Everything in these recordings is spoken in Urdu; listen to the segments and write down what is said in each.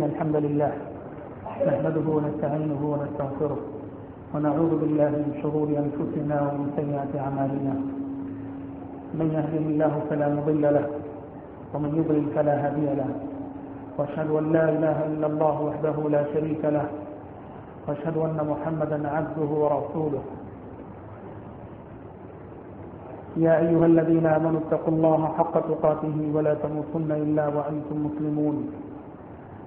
إن الحمد لله نحمده ونستعينه ونستغفره ونعوذ بالله من شرور أنفسنا ومن سيئات أعمالنا. من يهده الله فلا مضل له ومن يضلل فلا هادي له. واشهد ان لا اله الا الله وحده لا شريك له. واشهد ان محمدا عبده ورسوله. يا ايها الذين امنوا اتقوا الله حق تقاته ولا تموتن الا وانتم مسلمون.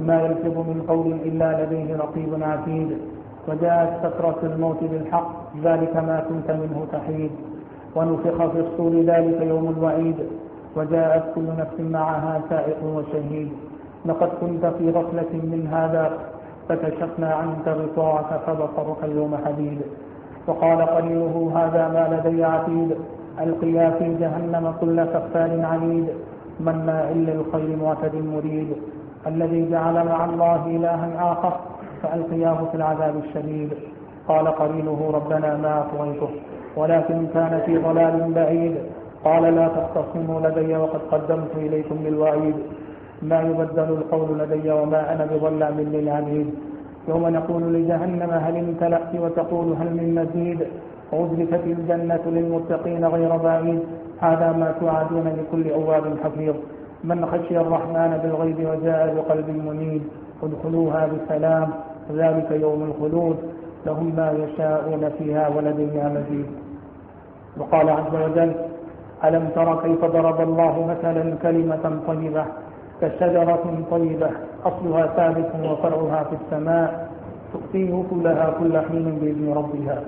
ما يلفظ من قول إلا لديه رقيب عتيد، وجاءت سكرة الموت بالحق، ذلك ما كنت منه تحيد. ونفخ في الصور ذلك يوم الوعيد، وجاءت كل نفس معها سائق وشهيد. لقد كنت في غفلة من هذا، فكشفنا عنك غطاءك، فبصرك اليوم حديد. وقال قليله هذا ما لدي عتيد. ألقيا في جهنم كل كفار عنيد. مناع للخير معتد مريد. الذي جعل مع الله إلها آخر، فألقياه في العذاب الشديد. قال قرينه، ربنا ما أطويته ولكن كان في ضلال بعيد. قال، لا تختصموا لدي وقد قدمت إليكم بالوعيد. ما يبدل القول لدي وما أنا بظلام للعبيد. يوم نقول لجهنم، هل امتلأت وتقول هل من مزيد؟ وأزلفت الجنة للمتقين غير بعيد. هذا ما توعدون لكل أواب حفيظ. من خشي الرحمن بالغيب وجاء بقلب منيب، ادخلوها بسلام، ذلك يوم الخلود، لهم ما يشاءون فيها ولدينا مزيد. وقال عز وجل ألم تر كيف ضرب الله مثلا كلمة طيبة كشجرة طيبة، أصلها ثابت وفرعها في السماء تؤتي كلها كل حين بإذن ربها،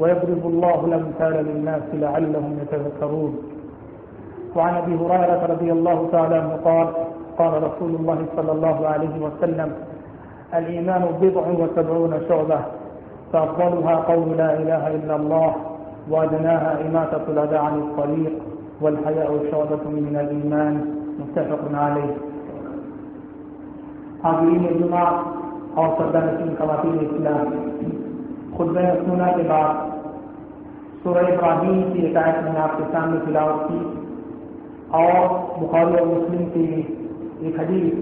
ويضرب الله الأمثال للناس لعلهم يتذكرون. وعن أبي هريرة رضي الله تعالى عنه قال قال رسول الله صلى الله عليه وسلم، الإيمان بضع وسبعون شعبة، فأفضلها قول لا إله إلا الله، وأدناها إماتة الأذى عن الطريق، والحياء شعبة من الإيمان، متفق عليه. حاضرین جمعہ اور سردہ نشین خواتین اسلام، خطبہ سنا کے بعد سورہ ابراہیم کی ایک آیت میں آپ کے سامنے تلاوت کی۔ اور بخاری اور مسلم کی ایک حدیث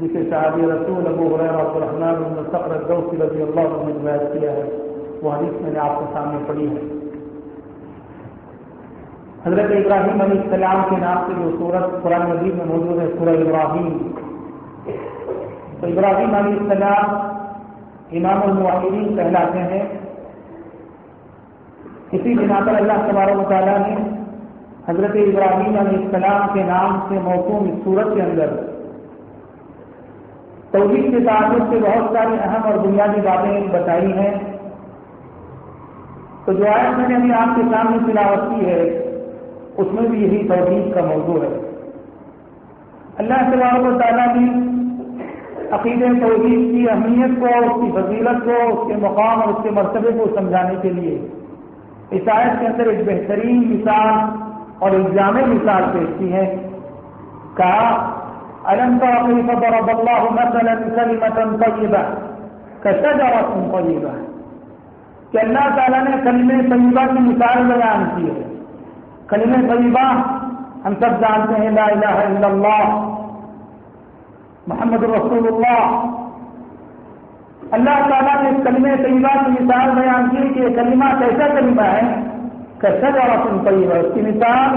جسے صحابی رسول ابو حریر عبد الرحمن بن سقر الدوسی رضی اللہ عنہ نے روایت کیا ہے، وہ حدیث میں نے آپ کے سامنے پڑھی ہے۔ حضرت ابراہیم علیہ السلام کے نام سے جو سورت قرآن مجید میں موجود ہے، سورہ ابراہیم۔ تو ابراہیم علیہ السلام امام المعین کہلاتے ہیں۔ اسی بنا پر اللہ تبارک تعالیٰ نے حضرت ابراہیم علیہ السلام کے نام سے موسوم اس صورت کے اندر۔ توحید کے تعلق سے بہت ساری اہم اور بنیادی باتیں بتائی ہیں۔ تو جو آیت میں نے ابھی آپ کے سامنے تلاوت کی ہے، اس میں بھی یہی توحید کا موضوع ہے۔ اللہ تبارک و تعالیٰ نے عقید توحید کی اہمیت کو، اس کی فضیلت کو، اس کے مقام اور اس کے مرتبے کو سمجھانے کے لیے اس آیت کے اندر ایک بہترین مثال اور الزام مثال پیش کی ہے۔ کہا، الم کیف ضرب اللہ مثلا کلمة طیبہ؟ کشجرة طیبہ. کہ اللہ تعالیٰ نے کلمہ طیبہ کی مثال بیان کی ہے۔ کلمہ طیبہ ہم سب جانتے ہیں، لا الہ الا اللہ، محمد رسول اللہ۔ اللہ تعالیٰ نے اس کلمہ طیبہ کی مثال بیان کی کہ یہ کلمہ کیسا کلمہ ہے؟ کیسا جواب طیبہ اس کی مثال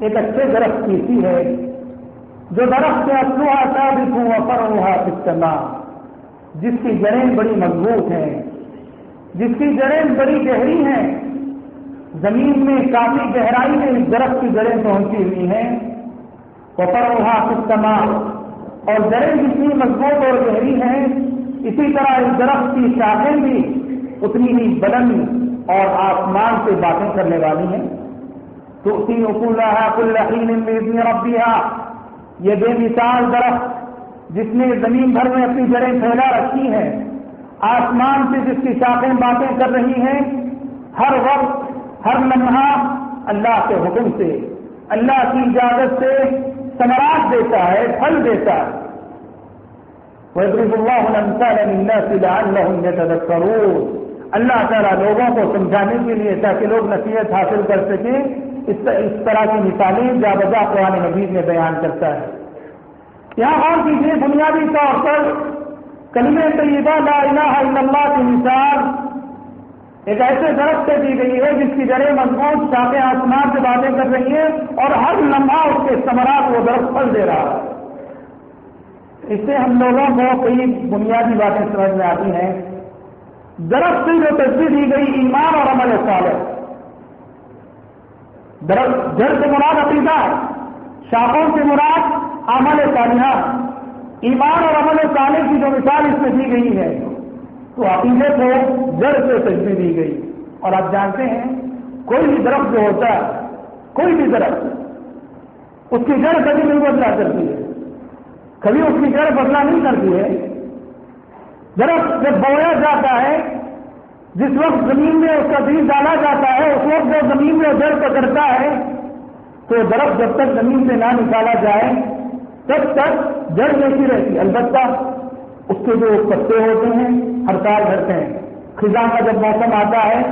ایک اچھے درخت کی سی ہے، جو درخت سے اسلوحا ثابت ہوں افروہا استعمال جس کی جڑیں بڑی مضبوط ہیں، جس کی جڑیں بڑی گہری ہیں، زمین میں کافی گہرائی میں اس درخت کی جڑیں پہنچی ہوئی ہیں وفروہا استعمال اور جڑیں جتنی مضبوط اور گہری ہیں، اسی طرح اس درخت کی شاخیں بھی اتنی ہی بلند اور آسمان سے باتیں کرنے والی ہیں۔ تو اسی ربیہ یہ بے مثال درخت جس نے زمین بھر میں اپنی جڑیں پھیلا رکھی ہیں۔ آسمان سے جس کی شاخیں باتیں کر رہی ہیں۔ ہر وقت، ہر لمحہ اللہ کے حکم سے، اللہ کی اجازت سے سمراٹ دیتا ہے، پھل دیتا ہے۔ اللہ تعالیٰ لوگوں کو سمجھانے کے لیے تاکہ لوگ نصیحت حاصل کر سکیں، اس طرح کی مثالیں جا بجا قرآن مجید میں بیان کرتا ہے۔ یہاں غور کیجیے بنیادی طور پر کلم طیبہ لا الہ الا اللہ کی مثال ایک ایسے درخت سے دی گئی ہے جس کی جڑیں مضبوط شاخیں آسمان سے باتیں کر رہی ہیں اور ہر لمحہ اس کے ثمرات وہ درخت پھل دے رہا ہے۔ اس سے ہم لوگوں کو کئی بنیادی باتیں سمجھ میں آتی ہیں۔ درخت سے جو تصویر دی گئی ایمان اور عمل صالح۔ درخت جڑ سے مراد عقیدہ شاخوں سے مراد عمل صالحہ۔ ایمان اور عمل صالح کی جو مثال اس میں دی گئی ہے، تو عقیدے کو جڑ سے تجویز دی گئی۔ اور آپ جانتے ہیں، کوئی بھی درخت جو ہوتا ہے، کوئی بھی درخت، اس کی جڑ کبھی نہیں بدلا کرتی ہے۔ کبھی اس کی جڑ بدلا نہیں کرتی ہے۔ درخت جب بویا جاتا ہے جس وقت زمین میں اس کا بیج ڈالا جاتا ہے، اس وقت جو زمین میں جڑ پکڑتا ہے، تو درخت جب تک زمین سے نہ نکالا جائے، تب تک جڑ جیسی رہتی۔ البتہ اس کے جو پتے ہوتے ہیں، ہر سال جھڑتے ہیں۔ خزاں کا جب موسم آتا ہے،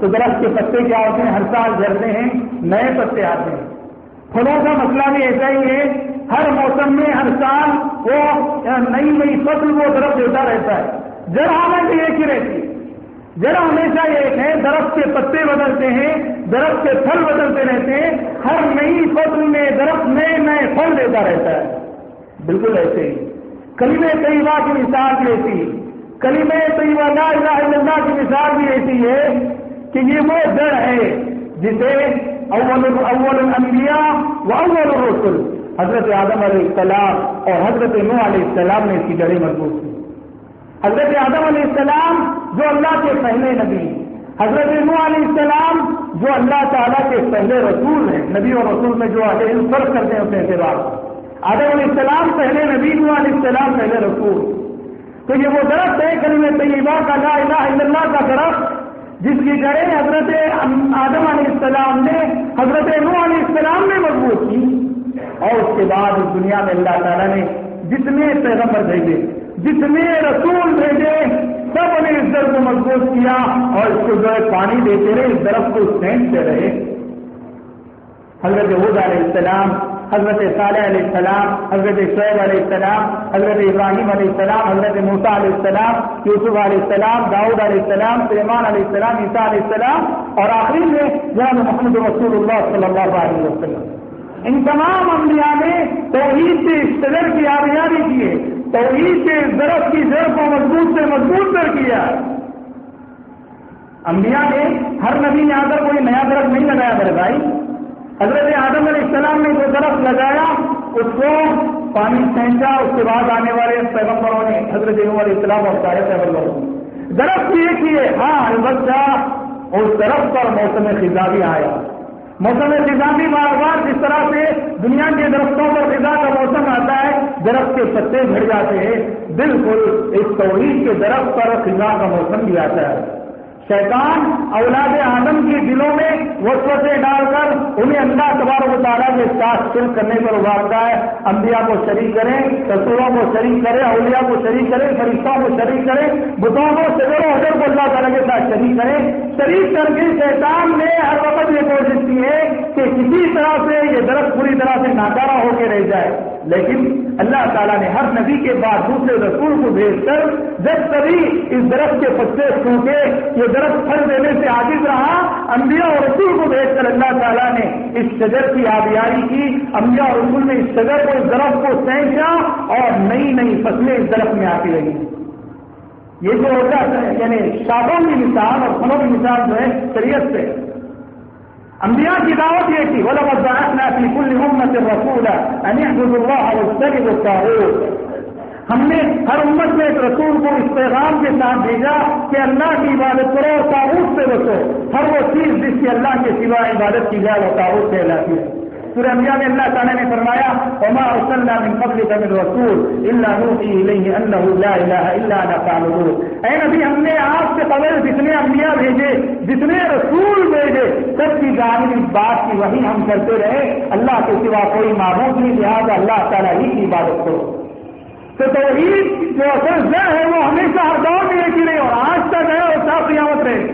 تو درخت کے پتے کیا ہوتے ہیں؟ ہر سال جھڑتے ہیں، نئے پتے آتے ہیں۔ پھلوں کا مسئلہ بھی ایسا ہی ہے، ہر موسم میں، ہر سال وہ نئی نئی فصل وہ درخت دیتا رہتا ہے۔ جڑ ہمیں بھی ایک ہی رہتی۔ ہے جڑ ہمیشہ ایک ہے درخت کے پتے بدلتے ہیں، درخت کے پھل بدلتے رہتے ہیں۔ ہر نئی فصل میں درخت نئے نئے پھل دیتا رہتا ہے۔ بالکل ایسے ہی۔ کلیم طیبہ کی مثال بھی ایسی کلیم طیبہ لا الہ الا اللہ کی مثال بھی ایسی ہے کہ یہ وہ جڑ ہے جسے اول اول الانبیاء و اول الرسل۔ حضرت آدم علیہ السلام اور حضرت نو علیہ السلام نے اس کی جڑیں مضبوط کی۔ حضرت آدم علیہ السلام جو اللہ کے پہلے نبی، حضرت نو علیہ السلام جو اللہ تعالیٰ کے پہلے رسول ہیں، نبی اور رسول میں جو علیہ فرق کرتے ہیں اپنے اعتبار۔ آدم علیہ السلام پہلے نبی نو علیہ السلام پہلے رسول۔ تو یہ وہ درخت ہے کلیم طیبہ کا لا الہ الا اللہ کا درخت، جس کی جڑیں حضرت آدم علیہ السلام نے، حضرت نو علیہ السلام نے مضبوط کی۔ اور اس کے بعد اس دنیا میں اللہ تعالیٰ نے جتنے پیغمبر بھیجے جتنے رسول بھیجے، سب نے اس درد کو مضبوط کیا اور اس کو جو ہے پانی دیتے رہے، اس درخت کو سینکتے رہے۔ حضرت حد علیہ السلام، حضرت صالح علیہ السلام، حضرت شعیب علیہ السلام، حضرت ابراہیم علیہ السلام، حضرت موسا علیہ السلام، یوسف علیہ السلام، داؤد علیہ السلام، سلیمان علیہ السلام، عیسیٰ علیہ السلام اور آخری میں جناب محمد رسول اللہ صلی اللہ علیہ وسلم۔ ان تمام انبیاء نے توحید سے اس قدر کی آبیاری کی ہے توحید سے اس درخت کی جڑ کو مضبوط سے مضبوط کر کیا۔ انبیاء نے ہر نبی نے آ کر کوئی نیا درخت نہیں لگایا میرے بھائی۔ حضرت آدم علیہ السلام نے جو درخت لگایا، اس کو پانی پھینکا اس کے بعد آنے والے پیغمبروں نے حضرت علیہ السلام اور سارے پیغمبروں نے درخت ایک ہی ہے ہاں البتہ اس درخت پر موسم خزاں بھی آیا۔ موسم خزاں بھی بار بار جس طرح سے دنیا کے درختوں پر خزاں کا موسم آتا ہے، درخت کے پتے جھڑ جاتے ہیں۔ بالکل اس توحید کے درخت پر خزاں کا موسم بھی آتا ہے۔ شیطان اولاد آدم کے دلوں میں وسوسے ڈال کر انہیں اللہ تبار و تعالیٰ کے ساتھ شرک کرنے پر ابھارتا ہے۔ انبیاء کو شریک کریں، رسولوں کو شریک کریں، اولیاء کو شریک کریں، فرشتوں کو شریک کریں بتوں کو سگڑوں حضر کو اللہ تعالیٰ کے ساتھ شریک کریں۔ شریک کر کے شیطان نے ہر وقت یہ کوشش کی ہے کہ کسی طرح سے یہ درخت پوری طرح سے ناکارہ ہو کے رہ جائے۔ لیکن اللہ تعالیٰ نے ہر نبی کے بعد دوسرے رسول کو بھیج کر جب کبھی اس درخت کے پتے سوکھے، یہ درخت پھل دینے سے عاجز رہا، انبیاء اور رسول کو بھیج کر اللہ تعالیٰ نے اس شجر کی آبیاری کی۔ انبیاء اور رسول نے اس شجر کو، اس درخت کو سینچا اور نئی نئی فصلیں اس درخت میں آتی رہی یہ جو ہوتا ہے یعنی شاخوں کی مثال اور پھلوں کی مثال جو ہے شریعت سے۔ انبیاء کی دعوت یہ تھی بولا بس کل امت رسول ہم نے ہر امت میں ایک رسول کو اس پیغام کے ساتھ بھیجا کہ اللہ کی عبادت کرو اور تعبت سے بچو۔ ہر وہ چیز جس کی اللہ کے سوا عبادت کی جائے، وہ تعبت سے اللہ کی ہے سورہ انبیاء میں اللہ تعالیٰ نے فرمایا، وما ارسلنا من قبلك من رسول الا نوحي اليه انه لا اله الا انا فاعبدون۔ اے نبی، ہم نے آپ سے قبل جتنے انبیاء بھیجے، جتنے رسول بھیجے، سب کی گاڑی اس بات کی وہی ہم کرتے رہے۔ اللہ کے سوا کوئی معبود نہیں، لہٰذا اللہ تعالیٰ ہی کی عبادت کرو۔ تو توحید جو اصل ہے وہ ہمیشہ ہر دور میں ایک ہی رہے اور آج تک ہے اور صاف قیامت رہے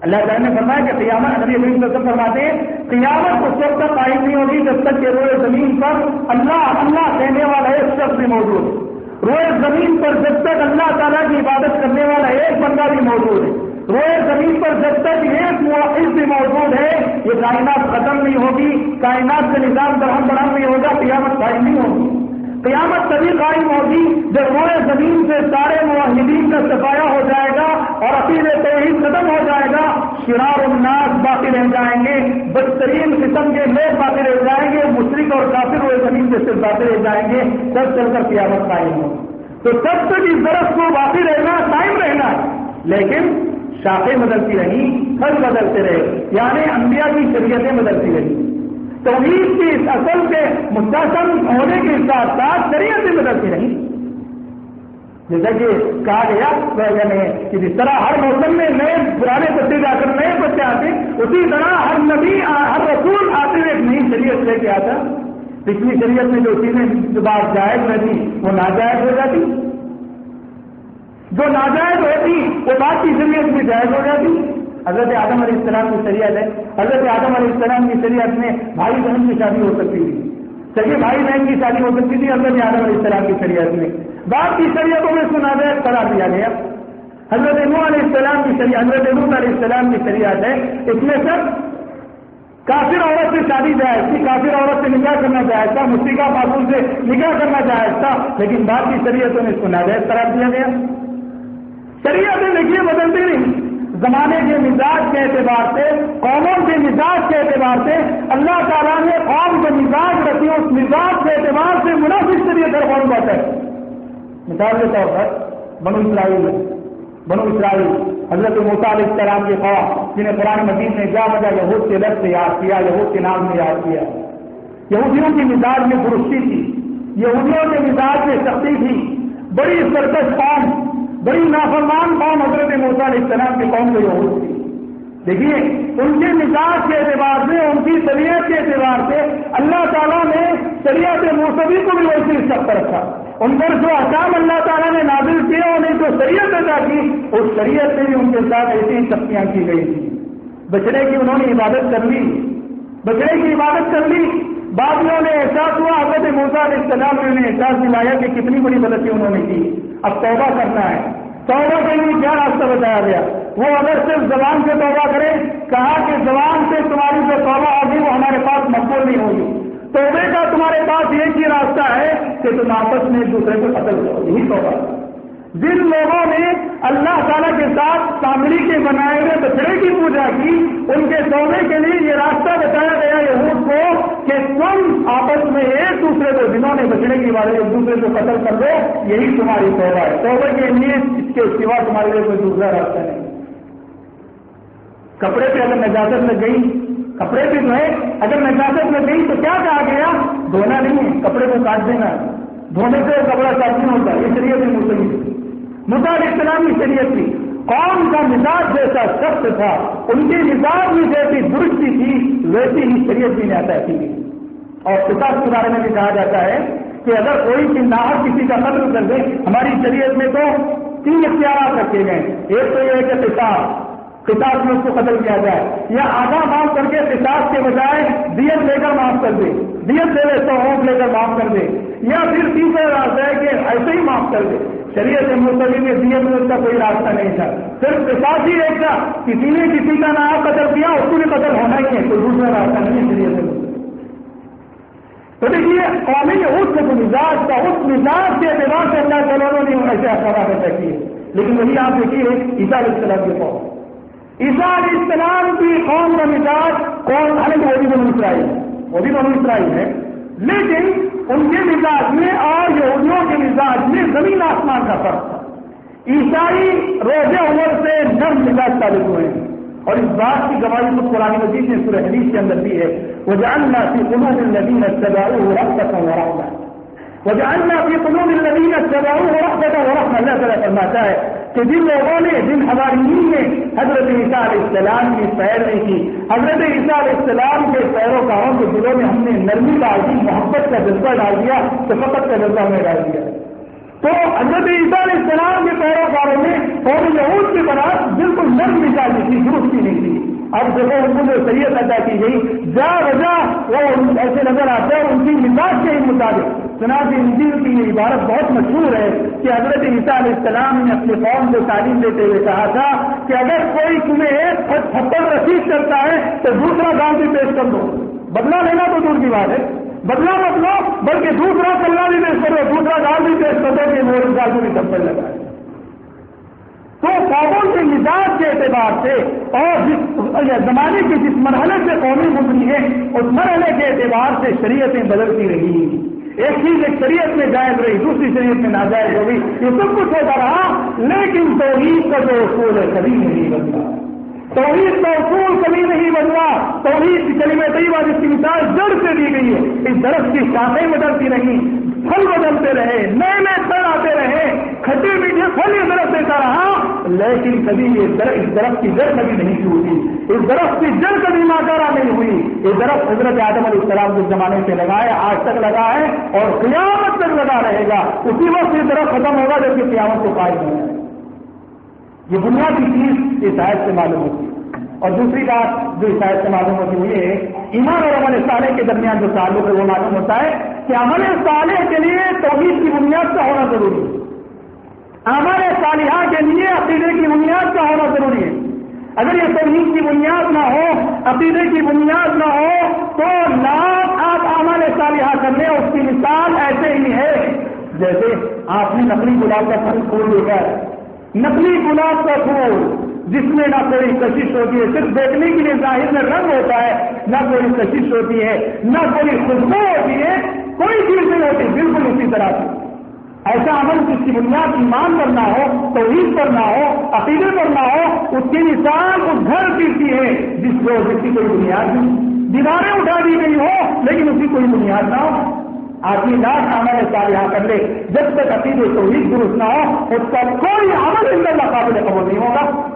اللہ تعالیٰ نے فرمایا کہ قیامت نبی ابھی سب فرماتے ہیں، قیامت اس وقت تک قائم نہیں ہوگی جب تک کہ روئے زمین پر اللہ اللہ کہنے والا ایک شخص بھی موجود روئے زمین پر جب تک اللہ تعالیٰ کی عبادت کرنے والا ایک بندہ بھی موجود ہے۔ روئے زمین پر جب تک ایک مواقع بھی موجود ہے، یہ کائنات ختم نہیں ہوگی، کائنات کا نظام درہم برہم نہیں ہوگا، قیامت قائم نہیں ہوگی۔ قیامت تبھی قائم ہوگی جب روئے زمین سے سارے معاہدین کا سفایا ہو جائے گا اور عقید توحید ختم ہو جائے گا۔ شرار الناس باقی رہ جائیں گے، بدترین قسم کے لوگ باقی رہ جائیں گے مشرق اور کافر روئے زمین سے صرف باقی رہ جائیں گے۔ تب چل کر قیامت قائم ہو۔ تو تب تک اس درخت کو باقی رہنا قائم رہنا ہے۔ لیکن شاخیں بدلتی رہی پھل بدلتے رہے یعنی انبیاء کی شریعتیں بدلتی رہی توحید کی اس اصل کے مستحسن ہونے کے ساتھ ساتھ شریعت بھی بدلتی نہیں جیسا کہ کہا گیا یعنی کہ جس طرح ہر موسم میں نئے پرانے بچے جا کر نئے بچے آتے، اسی طرح ہر نبی، ہر رسول آتے ہوئے ایک نئی شریعت لے کے آتا۔ پچھلی شریعت میں جو چیزیں بات جائز رہتی وہ ناجائز ہو جاتی۔ جو ناجائز ہوتی، وہ بات کی شریعت میں جائز ہو جاتی۔ حضرت آدم علیہ السلام کی شریعت ہے۔ حضرت آدم علیہ السلام کی شریعت میں بھائی بہن کی شادی ہو سکتی تھی۔ چلیے، بھائی بہن کی شادی ہو سکتی تھی حضرت آدم علیہ السلام کی شریعت میں۔ بعد کی شریعتوں میں سنا دیا قرار دیا گیا۔ حضرت نو علیہ السلام کی شریعت، حضرت نو علیہ السلام کی شریعت ہے۔ اس میں سب کافر عورت سے شادی جائز تھی، کافر عورت سے نکاح کرنا جائز تھا مستقہ معصوم سے نکاح کرنا جائز تھا۔ لیکن بعد کی شریعتوں میں سنا دیا قرار دیا گیا۔ شریعتیں دیکھیے بدلتی نہیں۔ زمانے کے مزاج کے اعتبار سے، قوموں کے مزاج کے اعتبار سے، اللہ تعالیٰ نے قوم کو مزاج رکھی، اس مزاج کے اعتبار سے مناسب طریقے سے قوم بات ہے۔ مثال کے طور پر، بنو اسرائیل بنو اسرائیل، حضرت علیہ السلام کے قوم جنہیں قرآن مجید نے جا بجا یہود کے لفظ سے یاد کیا، یہود کے نام میں یاد کیا۔ یہودیوں کی مزاج میں درستی تھی، یہودیوں کے مزاج میں سختی تھی، بڑی سرکش قوم بڑی نافرمان قوم حضرت موسیٰ علیہ السلام کی قوم کو یہود تھی۔ دیکھیے، ان کے مزاج کے اعتبار سے، ان کی طبیعت کے اعتبار سے اللہ تعالیٰ نے شریعت موسبی کو بھی ویسی سخت رکھا۔ ان پر جو احکام اللہ تعالیٰ نے نازل کیے، انہیں جو شریعت ادا کی، اس شریعت سے بھی ان کے ساتھ ایسی سختیاں کی گئی۔ تھی بچڑے کی انہوں نے عبادت کر لی۔ بچڑے کی عبادت کر لی۔ بعد میں انہیں احساس ہوا، حضرت موسیٰ علیہ السلام نے انہیں احساس دلایا کہ کتنی بڑی غلطی انہوں نے کی۔ اب توبہ کرنا ہے۔ توبہ کے لیے کیا راستہ بتایا گیا؟ وہ اگر صرف زبان سے توبہ کرے، کہا کہ زبان سے تمہاری جو توبہ ہوگی وہ ہمارے پاس مقبول نہیں ہوگی۔ توبے کا تمہارے پاس ایک ہی راستہ ہے کہ تم آپس میں ایک دوسرے کو قتل کرو، یہی توبہ۔ جن لوگوں نے اللہ تعالیٰ کے ساتھ تامڑی کے بنائے ہوئے بچڑے کی پوجا کی، ان کے سونے کے لیے یہ راستہ بتایا گیا یہود کو کہ تم آپس میں ایک دوسرے کو جنہوں نے بچڑے کی بارے ایک دوسرے کو قتل کر دو یہی تمہاری توبہ ہے۔ توبہ کے لیے اس کے سوا تمہارے لیے کوئی دوسرا راستہ نہیں۔ کپڑے پہ اگر نجازت میں گئی، کپڑے پہ جو ہے، اگر نجازت میں گئی تو کیا کہا گیا؟ دھونا نہیں ہے، کپڑے کو کاٹ دینا۔ دھونے سے کپڑا صاف نہیں ہوتا یہ شریعت میں مسلم مزاج اسلامی شریعت تھی قوم کا مزاج جیسا سخت تھا، ان کے مزاج میں جیسی درستی تھی، ویسی ہی شریعت بھی نہیں تھی اور کتاب کے بارے میں بھی کہا جاتا ہے کہ اگر کوئی چنداہر کسی کا قتل کر دے، ہماری شریعت میں تو تین اختیارات رکھے گئے۔ ایک تو یہ ہے کہ کتاب میں اس کو قتل کیا جائے. یا آدھا معاف کر کے کتاب کے بجائے دیت لے کر معاف کر دے. دیت دے دیتا ہوں لے کر معاف کر دے. یا پھر تیسرا راستہ ہے کہ ایسے ہی معاف کر دے. شریعت مستقبل میں دیت میں اس کا کوئی راستہ نہیں تھا. صرف ساتھ ہی ایک تھا. کسی نے کسی کا نام قدر کیا، اس کو بھی قدر ہونا ہی ہے. کوئی دوسرا راستہ نہیں شریعت میں. تو دیکھیے، قومی اس مزاج کا اس مزاج کے اعتبار سے اللہ تعالیٰ نے ایسے افراد کی ہے. لیکن وہی آپ دیکھیے عیسا علیہ السلام کے قوم. عیسا علیہ السلام کی قوم کا مزاج کون حالانکہ وہ بھی بنو اسرائیل، وہ بھی بنو اسرائیل ہے لیکن ان کے مزاج میں اور یہودیوں کے مزاج میں زمین آسمان کا فرق تھا۔ عیسائی روزے عمر سے نرم مزاج تعلق ہوئے ہیں۔ اور اس بات کی گواہی کو قرآن مجید نے سورہ حدیث کے اندر دی ہے۔ وہ جاننا کہ قلوب الذین اتبعوه رحمة ورحمة۔ وجعلنا في قلوب الذين اتبعوه رحمة ورحمة اللہ تعالیٰ فرماتا ہے کہ جن لوگوں نے، جن ہماری نے حضرت عیسیٰ علیہ السلام کی پیر نہیں کی، حضرت عیسیٰ علیہ السلام کے پیروکاروں کے دلوں میں ہم نے نرمی ڈال دی محبت کا جذبہ ڈال دیا، شفقت کا جذبہ میں ڈال دیا۔ تو حضرت عیسیٰ علیہ السلام کے پیروکاروں میں اور یہود کی برات بالکل نرم نکالی تھی درستی نہیں تھی اب دیکھو ان کو جو سید ادا کی گئی، جا وجہ وہ ایسے نظر آتے ہیں، ان کی مزاج کے ہی مطابق۔ چنانچہ انجیل کی یہ عبارت بہت مشہور ہے کہ حضرت عیسیٰ علیہ السلام نے اپنے قوم کو تعلیم دیتے ہوئے کہا تھا کہ اگر کوئی تمہیں ایک تھپڑ رسید کرتا ہے تو دوسرا گاؤں بھی پیش کر دو۔ بدلا لینا تو دور کی بات ہے۔ بدلا مت لو، بلکہ دوسرا کلّا بھی پیش کرو دوسرا گاؤں بھی پیش کر دو کہ میرے گاؤں کو بھی تھپڑ لگائے۔ تو قوموں کے مزاج کے اعتبار سے اور زمانے کے جس مرحلے سے قومی گزری ہے اس مرحلے کے اعتبار سے شریعتیں بدلتی رہی ایک چیز ایک شریعت میں جائز رہی، دوسری شریعت میں ناجائز ہوگی یہ سب کچھ ہوتا رہا، لیکن توحید کا جو اصول ہے، کبھی نہیں بدلا۔ توحید کا اصول کبھی نہیں بدلا توحید کی کلمہ طیبہ جس کی مثال جڑ سے دی گئی ہے، اس درخت کی شاخیں بدلتی رہی پھل بدلتے رہے، نئے نئے پھل آتے رہے، کھٹے میٹھے پھل یہ درخت دیتا رہا لیکن کبھی یہ درخت اس درخت کی جڑ کبھی نہیں ٹوٹی اس درخت کی جڑ کبھی ماکارا نہیں ہوئی۔ یہ درخت حضرت آدم علیہ السلام کے زمانے سے لگائے آج تک لگا ہے اور قیامت تک لگا رہے گا۔ اسی وقت یہ درخت ختم ہوگا جبکہ قیامت کو قائم ہو یہ بنیادی چیز اس سے معلوم ہوتی ہے۔ اور دوسری بات جو شاید سے معلوم ہوتی ہوئی ہے، ایمان اور عمل صالح کے درمیان جو تعلق ہے، وہ معلوم ہوتا ہے کہ عمل صالح کے لیے توحید کی بنیاد کا ہونا ضروری ہے۔ عمل صالحہ کے لیے عقیدے کی بنیاد کا ہونا ضروری ہے۔ اگر یہ توحید کی بنیاد نہ ہو، عقیدے کی بنیاد نہ ہو، تو لاکھ آپ عمل صالحہ کر لیں، اس کی مثال ایسے ہی ہے جیسے آپ نے نقلی گلاب کا پھول کھول دیکھا ہے نقلی گلاب کا پھول جس میں نہ کوئی کشش ہوتی ہے، صرف دیکھنے کے لیے ظاہر میں رنگ ہوتا ہے، نہ کوئی کشش ہوتی ہے، نہ کوئی خوشبو ہوتی ہے، کوئی چیز نہیں ہوتی، بالکل اسی طرح سے۔ ایسا عمل جس کی بنیاد ایمان پر نہ ہو، توحید پر نہ ہو، عقیدے پر نہ ہو، اس کی مثال اس گھر کی ہے، جس کو جس کی کوئی بنیاد نہیں۔ دیواریں اٹھا دی گئی ہو لیکن اس کی کوئی بنیاد نہ ہو۔ آدمی لاکھ عمل صالحہ کر لے، جب تک عقیدے توحید درست نہ ہو، اس کا کوئی عمل اللہ قابل قبول نہیں ہوگا۔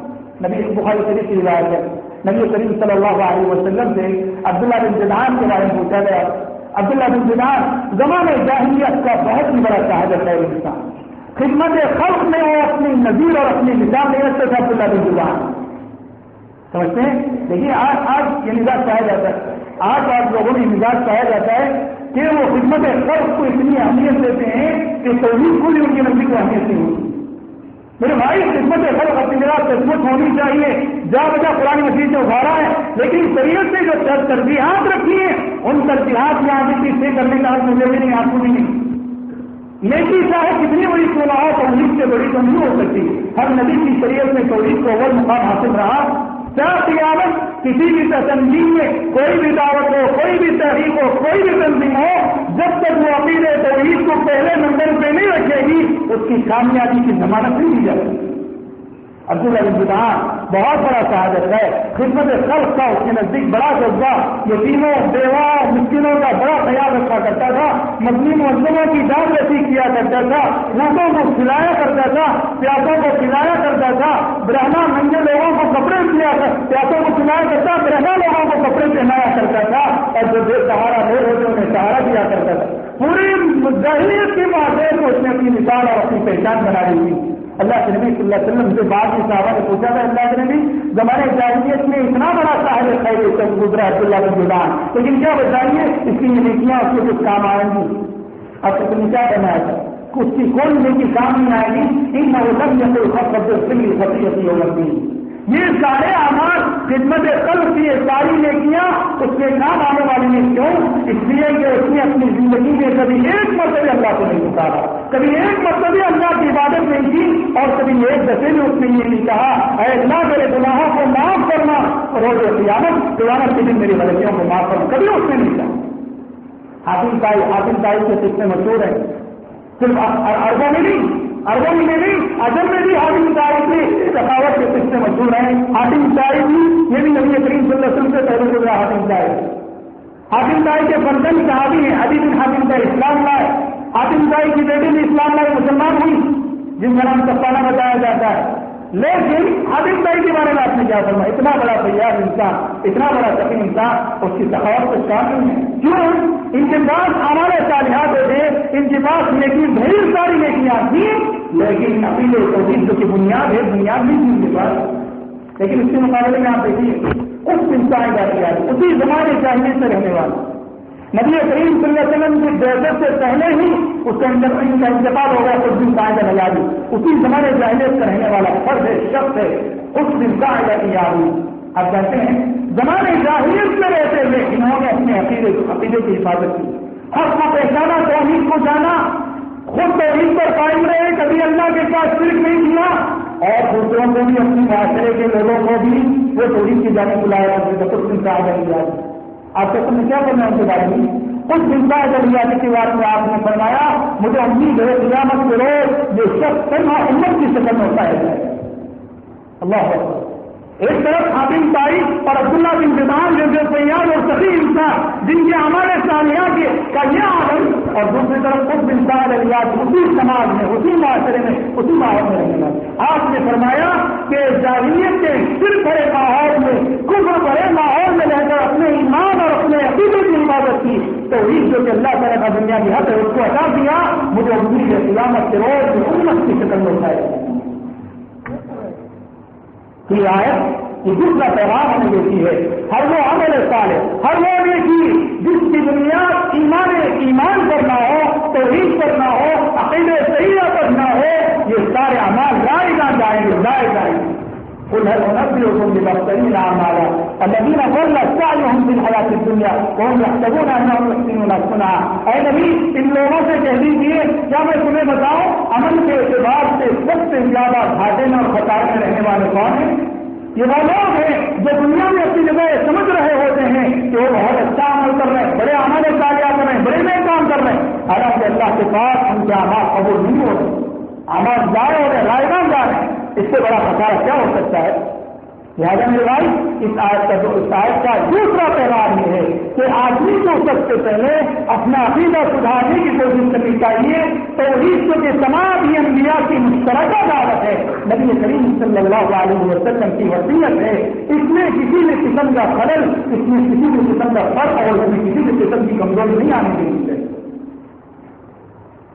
نبی بخاری شریف کی روایت ہے۔ نبی کریم صلی اللہ علیہ وسلم سے عبداللہ بن جدان کے بارے میں پوچھا گیا۔ عبداللہ بن جدان زمانے جاہلیت کا بہت ہی بڑا شہادت ہے انسان۔ خدمت خلق میں وہ اپنی نظیر اور اپنی نظام نہیں رکھتے تھے عبداللہ بن جدان سمجھتے ہیں؟ دیکھیے، آج آج یہ مزاج کہا جاتا ہے۔ آج آج لوگوں میں مزاج کہا جاتا ہے کہ وہ خدمت خلق کو اتنی اہمیت دیتے ہیں کہ توحید کو بھی ان کی نبی کو اہمیت نہیں ہوتی۔ میرے بھائی، خدمت خلق اپنی جگہ خدمت ہونی چاہیے۔ جا بجا پرانی مسیح سے ابھارا ہے، لیکن شریعت نے جو ترجیحات رکھی ہیں، ان ترجیحات میں آگے کی سے کرنے کا حق مجھے بھی نہیں آپ کو بھی نہیں۔ نیکی چاہے کتنی بڑی سولہ ہو، توحید سے بڑی تو نہیں ہو سکتی۔ ہر نبی کی شریعت میں توحید کو اول مقام حاصل رہا۔ کیا قیامت کسی بھی تنظیم میں کوئی بھی دعوت ہو، کوئی بھی تحریک ہو، کوئی بھی تنظیم ہو، جب تک وہ عقید توحید کو پہلے نمبر پہ نہیں رکھے گی، اس کی کامیابی کی ضمانت نہیں دی جاتی۔ عبد الجان بہت بڑا شہادت ہے۔ خدمت خلق کا اس کے نزدیک بڑا جذبہ یتیموں بیوا مسکینوں کا بڑا خیال رکھا کرتا تھا۔ مدنی مزدوروں کی جان رسی کیا کرتا تھا۔ لوگوں کو کھلایا کرتا تھا۔ پیاسوں کو پلایا کرتا تھا۔ برہنا ننگے لوگوں کو کپڑے کیا پیاسوں کو کھلایا کرتا برہنا لوگوں کو کپڑے پہنایا کرتا تھا۔ اور جو بے سہارا لوگ ہوتے انہیں سہارا دیا کرتا تھا۔ پوری ظاہریت کی بات ہے تو اس نے اپنی مثال اور اپنی پہچان بنا لی تھی۔ اللہ کے نبی صلی اللہ علیہ وسلم سے بعد کی صحابہ نے پوچھا تھا اللہ کے نبی، زمانے جاہلیت میں اتنا بڑا صاحب خیر گزرا ہے اللہ کا جدان لیکن کیا بتائیے اس کی نیکیاں، اس کو کچھ کام آئیں گی۔ اب تک نے کیا کرنا ہے اس کی کوئی نیکی کام نہیں آئے گی۔ ان موسم میں کوئی خط خطیتی ہوگی یہ سارے آمار خدمت قلب کی یہ ساری نیکیاں اس کے کام آنے والی نہیں کیوں؟ اس لیے کہ اس نے اپنی زندگی میں کبھی ایک مرتبہ اللہ کو نہیں اتارا کبھی ایک مرتبہ اللہ کی عبادت نہیں کی اور کبھی ایک دفعے میں اس نے یہ نہیں کہا، اے اللہ میرے گناہوں کو معاف کرنا، روز قیامت قیامت کے دن میری غلطیوں کو معاف کرنا، کبھی اس نے نہیں کہا۔ حاصل تائی حاصل تائی کے کتنے مشہور ہیں۔ صرف اربوں میں نہیں اربوں میں نہیں اجم میں بھی حاصل تائی کی ثقافت کے قصے مشہور ہیں۔ حاصل تائی بھی یہ بھی نبی کریم صلی اللہ علیہ وسلم سے پہلے گزرا حاصل تائی حاصل تائی کے بندن صحابی ہیں ابھی بن حاصل تائی اسلام لائے۔ حاصل تائی کی بیٹی بھی اسلام لائے، مسلمان ہوئی جن کا نام سپانا بتایا جاتا ہے۔ لیکن عادل بھائی کے بارے میں آپ نے کیا فرما اتنا بڑا تیار انسان، اتنا بڑا سفید انسان، اس کی سخاوت کو شامل ہے۔ کیوں؟ ان کے پاس ہمارے صالحات ہوتے ان کے پاس لیکن ڈھیر ساری نیکیاں تھیں لیکن اپیلے توحید جو کی بنیاد ہے، بنیاد نہیں تھی ان کے پاس۔ لیکن اس کے مقابلے میں آپ دیکھیے، اس انسان کا کیا اسی زمانے چاہیے سے رہنے والا نبی کریم صلی اللہ علیہ وسلم کی دہشت سے پہلے ہی اس کے اندر ان کا انتقال ہو گیا کچھ دن کا آئندہ لگا دی۔ اسی زمانے جاہلیت کا رہنے والا فرد ہے، شخص ہے، اس دن کا آئندہ کی یاد اب کہتے ہیں، زمانے جاہلیت میں رہتے ہوئے انہوں نے اپنے عقیدے عقیدے کی حفاظت کی۔ حق کو پہچانا، توحید کو جانا۔ خود توحید پر قائم رہے، کبھی اللہ کے پاس صرف نہیں کیا۔ اور دوسروں کو بھی، اپنے معاشرے کے لوگوں کو بھی وہ توحید کی جانے بلایا کچھ دن کا آپ کو کیا کرنا ان کے بارے میں؟ کچھ دن کا کے بارے میں آپ نے فرمایا، مجھے امید ہے قیامت کے روز یہ سب کرنا امت کی شکل ہوتا ہے اللہ ایک طرف حاکم تاریخ اور عبداللہ بن جدان جو جو تیار اور صحیح انسان جن کے ہمارے سالیہ کے کا یہ عالم، اور دوسری طرف خود بن الیاس اسی سماج میں اسی معاشرے میں اسی ماحول میں رہنے گا آپ نے فرمایا کہ جاہلیت کے صرف بڑے ماحول میں کچھ بڑے ماحول میں رہ کر اپنے ایمان اور اپنے عقیدے کی عبادت کی تو عید جو کہ اللہ تعالیٰ کا دنیا کی حد ہے، اس کو ہٹا دیا مجھے امید ہے قیامت کے روز، امت کی شکل میں اٹھائے کی آیت یہ دوسرا پیغام ہمیں دیتی ہے۔ ہر وہ عمل سال ہے ہر وہ نیکی جس کی بنیاد ایمان ایمان کرنا ہو، توحید کرنا ہو عقید صحیح کرنا ہو، یہ سارے امان لائے نہ جائیں گے لائے جائیں گے انبئكم بمرسلين اعمالا الذين ضل سعيهم في الحياه الدنيا وهم يحسبون انهم يحسنون صنعا. اے نبی، ان لوگوں سے کہہ دیجیے کیا میں تمہیں بتاؤں، عمل کے اعتبار سے سب سے زیادہ گھاٹے میں اور خطار میں رہنے والے کون ہیں؟ یہ وہ لوگ ہیں جو دنیا میں اپنی جگہ سمجھ رہے ہوتے ہیں کہ وہ بہت اچھا عمل کر رہے ہیں، بڑے عمل کاریہ کر رہے ہیں، بڑے نئے کام کر رہے ہیں۔ حالانکہ اللہ کے پاس ان کے آماد قبول نہیں ہو رہے آماد جا رہے ہیں رائے جا رہے ہیں اس سے بڑا خطارہ کیا ہو سکتا ہے؟ لہٰذا میرے بھائی، اس آیت کا جو اس آیت کا دوسرا پیغام یہ ہے کہ آدمی کو سب سے پہلے اپنا عقیدہ سدھارنے کی کوشش کرنی چاہیے۔ تو عشق کے تمام ہی انبیاء کی مشترکہ دعوت ہے، نبی کریم صلی اللہ علیہ وسلم کی وصیت ہے۔ اس میں کسی بھی قسم کا خلل، اس میں کسی بھی قسم کا فرق اور اس میں کسی بھی قسم کی کمزوری نہیں آنے کے لیے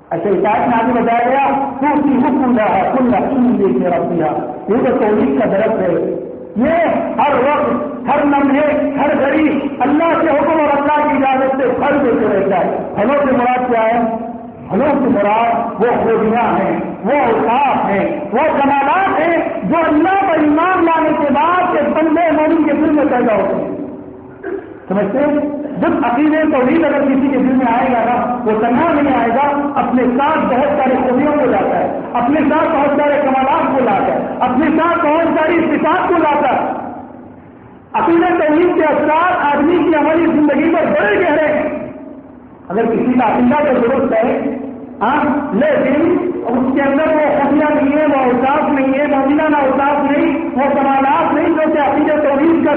اچھا شاید میں آگے بتایا گیا، تو اس کی حکم رہا، کل رقم دیکھ کے رکھ دیا یہ تو توحید کا درخت ہے۔ یہ ہر وقت، ہر لمحے ہر گھڑی اللہ کے حکم اور اللہ کی اجازت سے پھل دیتے رہتا ہے پھلوں کی مراد کیا ہے؟ پھلوں کی مراد وہ خوبیاں ہیں، وہ اوقاف ہیں، وہ کمالات ہیں جو اللہ پر ایمان لانے کے بعد ایک بندے مومن کے دل میں پیدا ہوتے ہیں۔ سمجھتے ہیں؟ جب عقیدے توحید اگر کسی کے دل میں آئے گا نا، وہ تنہا نہیں آئے گا، اپنے ساتھ بہت سارے خوبیوں کو لاتا ہے، اپنے ساتھ بہت سارے کمالات کو لاتا ہے، اپنے ساتھ بہت ساری اتفاق کو لاتا ہے۔ عقیدے توحید کے اثرات آدمی کی ہماری زندگی پر بڑے گہرے ہیں۔ اگر کسی کا عقیدہ کا ضرورت ہے ہاں لیکن اس کے اندر وہ خوبیاں نہیں ہے، وہ اوساف نہیں ہے مومنہ اوساف نہیں وہ کمالات نہیں، جو کہ عقیدہ توحید کا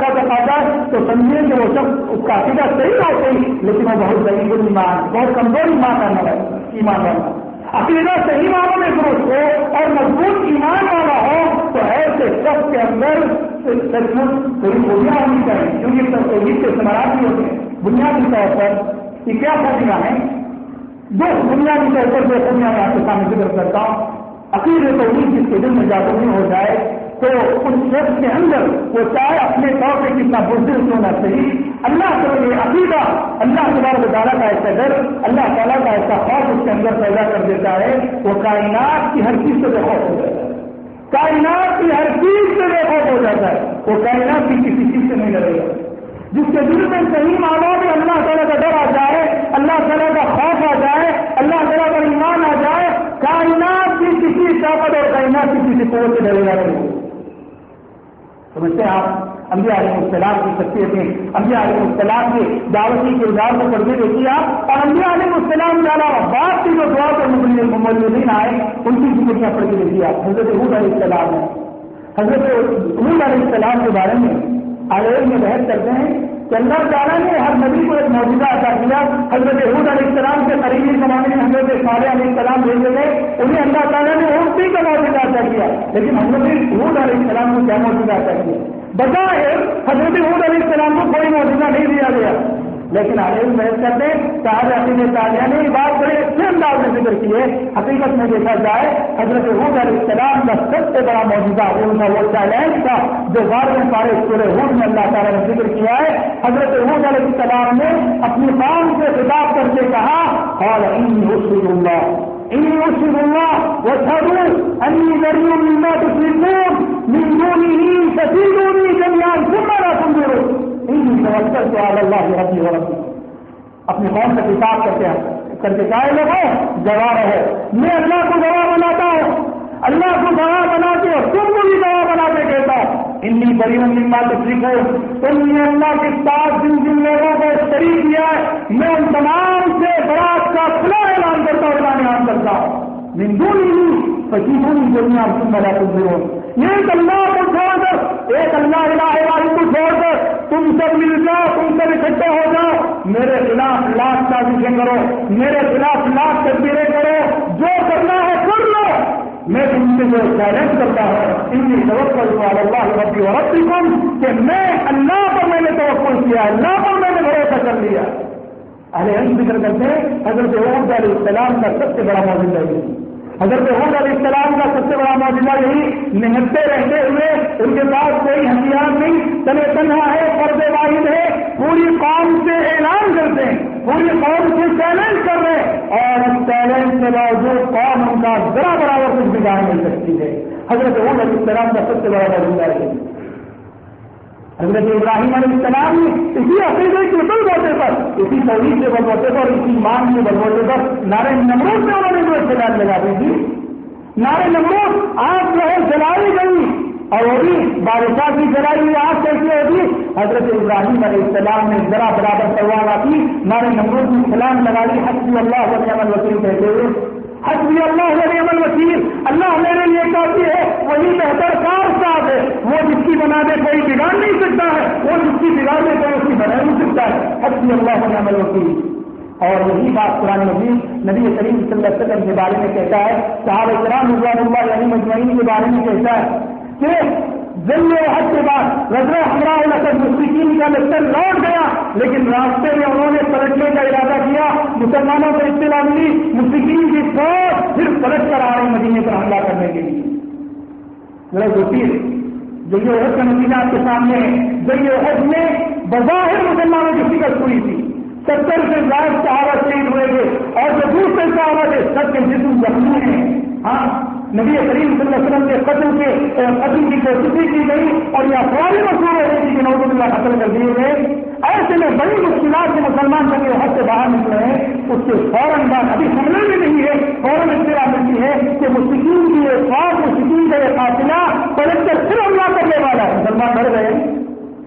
کا تقاضا تو سمجھے کہ وہ سب اس کا عقیدہ صحیح نہ ہوتی لیکن وہ بہت ضعیف ایمان، بہت کمزور ایمان کرنا ہے ایمان والا۔ عقیدہ صحیح معنوں میں درست ہو اور مضبوط ایمان والا ہو، تو ایسے سب کے اندر تھوڑی خوبیاں ہونی چاہیے کیونکہ سب توحید کے سمراٹ بھی ہوتے ہیں۔ بنیادی طور پر یہ کیا خوبیاں ہیں جو بنیادی طور پر جو خوبیاں میں آپ کے سامنے ذکر کرتا ہوں۔ عقید توحید جس کے دل میں جاگرنی ہو جائے تو اس شخص کے اندر وہ چاہے اپنے طور پہ کتنا بزرگ ہونا صحیح اللہ کو یہ عقیدہ، اللہ تبارک تعالیٰ کا ایسا ڈر، اللہ تعالیٰ کا ایسا خوف اس کے اندر پیدا کر دیتا ہے۔ وہ کائنات کی ہر چیز سے بے خوف ہو جاتا ہے۔ کائنات کی ہر چیز سے بے خوف ہو جاتا ہے۔ وہ کائنات کی کسی چیز سے نہیں لڑے گا۔ جس کے دل میں صحیح معنوں میں اللہ تعالیٰ کا ڈر آ جائے، اللہ تعالیٰ کا خوف آ جائے، اللہ تعالیٰ کا ایمان آ جائے، کائنات کی کسی طاقت اور کائنات کی کسی قوت سے ڈرے گا نہیں۔ سمجھتے ہیں آپ؟ انبیاء علیہ السلام کی شخصیتیں، انبیاء علیہ السلام کے دعوتی کردار کو پڑھنے دیکھیے آپ؟ اور انبیاء علیہ السلام کے علاوہ بات کی جو دعا پر مملین آئے، ان کی زندگیاں پڑھ کے دیکھیے آپ؟ حضرت حود علیہ السلام ہے حضرت حود علیہ السلام کے بارے میں آئے میں بحث کرتے ہیں کہ اللہ تعالیٰ نے ہر نبی کو ایک موجودہ عطا کیا، حضرت حود علیہ السلام کے قریبی زمانے میں حضرت صالح علیہ السلام بھیجے گئے، انہیں اللہ تعالیٰ نے اونٹی کا موجودہ عطا کیا، لیکن حضرت حود علیہ السلام کو کیا موجودہ عطا کیا؟ بظاہر حضرت حود علیہ السلام کو کوئی موجودہ نہیں دیا گیا۔ لیکن آگے محنت کرتے صاحب عقید تعالیٰ نے یہ بات بڑے اچھے انداز میں ذکر کی ہے۔ حقیقت میں دیکھا جائے، حضرت حود علیہ السلام کا سب سے بڑا موجودہ ان کا وہ چیلنج تھا جو بار میں سارے پورے حود میں اللہ تعالیٰ نے ذکر کیا ہے۔ حضرت حود علیہ السلام نے اپنی قوم سے خطاب کر کے کہا اور رسول اللہ إني أشهد الله واشهدوا أني بريء مما تشركون من دونه فتيدوني جميعا ثم لا کی إني توكلت على الله ربي وربي اپنی قوم سے خطاب کرتے ہیں۔ کر کے چاہے لوگ جواب ہے میں اللہ کو گواہ بناتا ہوں۔ اللہ کو گواہ بنا کے تم کو بھی گواہ بنا کے کہتا ہوں۔ انی بری مما تشریف ہو تم نے اللہ کے ساتھ جن جن لوگوں کو شریک کیا ہے، میں ان تمام سے برات کا کھلا اعلان کرتا ہوں، اعلان کرتا ہوں۔ نندو نہیں فکیبوں کی دنیا تم بڑا تم ایک اللہ کو چھوڑ کر ایک اللہ الہ والی کو چھوڑ کر تم سب مل جاؤ، تم سب اکٹھے ہو جاؤ۔ میرے خلاف لاکھ سازشیں کرو، میرے خلاف لاکھ تصویریں کرو۔ جو کرنا ہے کر لو۔ میں تم سے جو چیلنج کرتا ہوں ان کی توقع اللہ ربی اور ربی کم کہ میں اللہ پر میں نے توقع کیا، اللہ پر میں نے بھروسہ کر لیا۔ ارے ہم ذکر کرتے ہیں، حضرت علیہ السلام کا سب سے بڑا موجودہ ہے۔ حضرت حضرت علیہ السلام کا سب سے بڑا معاملہ یہی، نہتے رہتے ہوئے ان کے پاس کوئی ہتھیار نہیں تنے تنہا ہے، فرد واحد ہے، پوری قوم سے اعلان کرتے ہیں، پوری قوم سے چیلنج کر رہے ہیں۔ اور اس چیلنج کے باوجود قوم ان کا ذرا برابر کچھ بگاڑ مل سکتی ہے۔ حضرت علیہ السلام کا سب سے بڑا معاملہ یہی۔ حضرت ابراہیم علیہ السلام نے اسی عقیدے کے بل بوتے پر، اسی توحید کے بل بوتے پر، اسی مان کے بل بوتے پر نارے نمرود میں انہوں نے جو چلانے لگا دی تھی۔ نارے نمرود آگ جو ہے جلائی گئی اور وہ بھی بادشاہ کی جلائی ہوئی آگ کیسی ہوگی؟ حضرت ابراہیم علیہ السلام نے ذرا برابر کروانا کی۔ نارے نمرود کی سلام لگا دی حسبی اللہ علیہ وسلم کہتے ہوئے۔ حسبی اللہ علیہ وکیل اللہ میرے لیے کافی ہے، وہی بہتر کار صاحب ہے وہ جس کی بنا دے کوئی بگاڑ نہیں سکتا ہے، وہ جس کی بگاڑ دے کوئی اس کی بنا نہیں سکتا ہے۔ حسبی اللہ علیہ وکیل اور یہی بات قرآن مجید نبی کریم صلی اللہ علیہ وسلم کے بارے میں کہتا ہے۔ صحابہ کرام رضوان اللہ علیہ مجمعین کے بارے میں کہتا ہے کہ ضلع حد کے بعد رضر ہمراہ لقد مشرقین کا لشکر لوٹ گیا، لیکن راستے میں انہوں نے پلٹنے کا ارادہ کیا، مسلمانوں کو اطلاع ملی مشرقین کی فوج پھر پلٹ کر آ رہی مدینے پر حملہ کرنے کے لیے۔ ذرا ہوتی جی یہ عہد کا نتیجہ آپ کے سامنے ہے یہ عہد میں بظاہر مسلمانوں کی فکر ہوئی تھی۔ ستر سے زائد صحابہ شہید ہوئے تھے اور جو دوسرے صحابہ تھے، سب کے جسم زخمی ہیں۔ ہاں نبی کریم صلی اللہ علیہ وسلم کے قتل کے قتل کی کوشش کی گئی اور یہ افواہی مشہور ہو رہی کہ نوز اللہ قتل کر دیے گئے۔ ایسے میں بڑی مشکلات سے مسلمان جب یہ حد سے باہر نکلے ہیں۔ اس کے فوراً بعد ابھی حملے میں نہیں ہے، فوراً اطلاع ملتی ہے کہ مسکین کی یہ خواب مسکین کا یہ قافلہ پلٹ کر پھر حملہ کرنے والا ہے۔ مسلمان ڈر گئے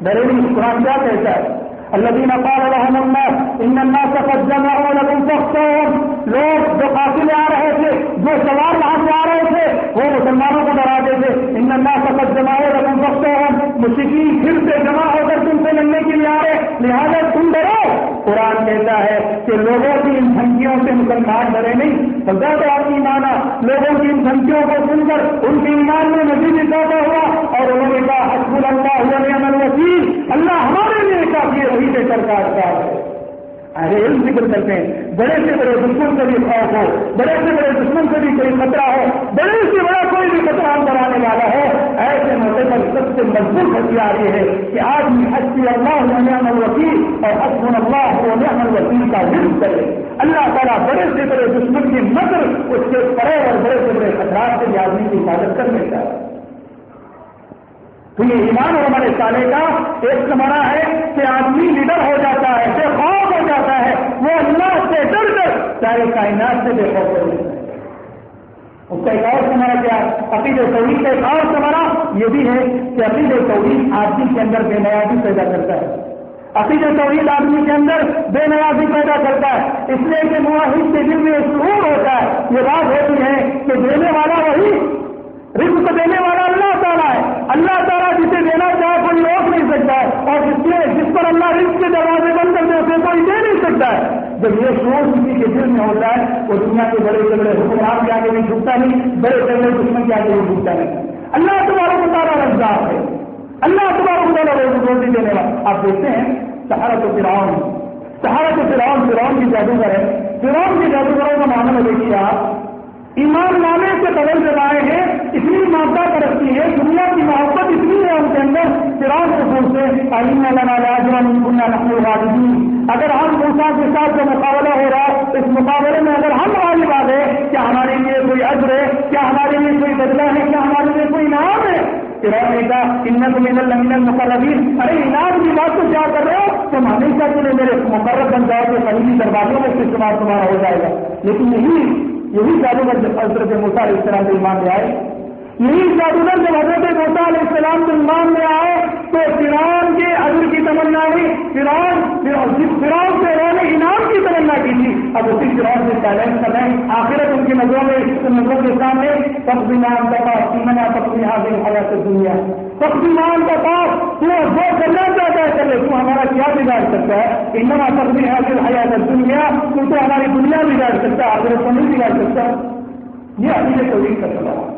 ڈرے نہیں۔ قرآن کیا کہتا ہے؟ الذين قال لهم الناس، ان الناس قد جمعوا لكم فاخشوهم لوگ جو قافلے آ رہے تھے، جو سوار وہاں سے آ مسلمانوں کو ڈرا دیتے ان الناس قد جمعوا لكم فاخشوهم۔ مشرکین پھر سے جمع ہو کر تم سے لڑنے کے لیے آ رہے لہذا تم ڈرو۔ قرآن کہتا ہے کہ لوگوں کی ان دھمکیوں سے مسلمان ڈرے نہیں۔ زیادہ آدمی مانا لوگوں کی ان دھمکیوں کو سن کر ان کے ایمان میں مزید اضافہ ہوا اور انہوں نے کہا حسب اللہ علیہ وکیل اللہ ہمارے لیے کافی ہے وہی سے سرکار کا ہے۔ اہل علم ذکر کرتے ہیں۔ بڑے سے بڑے دشمن سے بھی خوف ہو، بڑے سے بڑے دشمن سے بھی کوئی خطرہ ہو۔ بڑے سے بڑا کوئی بھی والا ہو ایسے موقع پر سب سے مضبوط ہتھیار یہ ہے کہ آدمی حسبی اللہ نعم الوکیل اور حسب اللہ نعم الوکیل کا ذکر کرے۔ اللہ تعالیٰ بڑے سے بڑے دشمن کی مگر اس کے پڑے اور بڑے سے بڑے خطرات سے بھی آدمی کی حفاظت کر لیتا ہے۔ تو یہ ایمان اور ہمارے سالے کا، ایک سمرا ہے کہ آدمی لیڈر ہو جاتا ہے، بے خوف ہو جاتا ہے، وہ اللہ سے ڈر کر چاہے کائنات سے بے خوف ہو جاتا ہے۔ اس کا ایک اور سمرا کیا؟ عقید توحید کا ایک اور سمرا یہ بھی ہے کہ عقید و توحید آدمی کے اندر بے نیازی پیدا کرتا ہے۔ عقید و توحید آدمی کے اندر بے نیازی پیدا کرتا ہے۔ اس لیے کہ معاہد کے دل میں شعور ہوتا ہے۔ یہ بات ہوتی ہے کہ دینے والا وہی، رزق دینے والا اللہ تعالیٰ ہے۔ اللہ تعالیٰ جسے دینا چاہے کوئی روک نہیں سکتا ہے۔ اور جس کے جس پر اللہ رزق کے دروازے بند کر دے اسے کوئی دے نہیں سکتا ہے۔ جب یہ شور کسی کے دل میں ہوتا ہے وہ دنیا کے بڑے بڑے حکمران کے آگے بھی جھکتا نہیں، بڑے بڑے دشمن کے آگے بھی جھکتا نہیں۔ اللہ تمہارا مطالعہ رزدار ہے۔ اللہ تمہارا مطالعہ روزی دینے والا۔ آپ دیکھتے ہیں، سہارا تو فراؤن سہارا تو فراؤن فراؤن کی جادوگر ہے۔ فراؤن کے جادوگروں کا معاملہ دیکھیے آپ۔ ایمان لانے سے بدل کر ہیں اتنی مادہ پرستی ہے، دنیا کی محبت اتنی ہے ان کے اندر فراغ کو سے تعلیم اگر ہم موسا کے ساتھ جو مقابلہ ہو رہا ہے، اس مقابلے میں اگر ہم آنے والے کیا ہمارے لیے کوئی عزر ہے؟ کیا ہمارے لیے کوئی بدلا ہے؟ کیا ہمارے لیے کوئی نام ہے؟ فرعون نے کہا ان من المین المقربین ارے، انعام کی بات تو کیا کر رہے ہو؟ تم ہمیشہ کے لیے میرے مقرر بن جاؤ تو قریبی دروازوں میں سے شمار تمہارا ہو جائے گا۔ لیکن یہی یہی جادوگر جب حضرت موسا علیہ السلام کے ایمان میں آئے، یہی جادوگر جب حضرت موسا علیہ السلام کے ایمان میں آئے تو فرعون کے عزر کی تمنا ہوئی فرعون جس فرعون سے انہوں نے انعام کی تمنا کی تھی۔ اب اسی فرعون سے چیلنج کر رہے ہیں۔ آخرت ان کی نظروں میں نظروں کے سامنے۔ سب نام کا سیمنا سب حاضر حالات دنیا سب مان کا پاس، تو جو کرنا چاہتا ہے چلے تو ہمارا کیا بگاڑ سکتا ہے؟ انما سب حاضر حیات دنیا تو تو ہماری دنیا بگاڑ سکتا ہے، آخرت کو نہیں بگاڑ سکتا۔ یہ عقیدے توحید کا سوال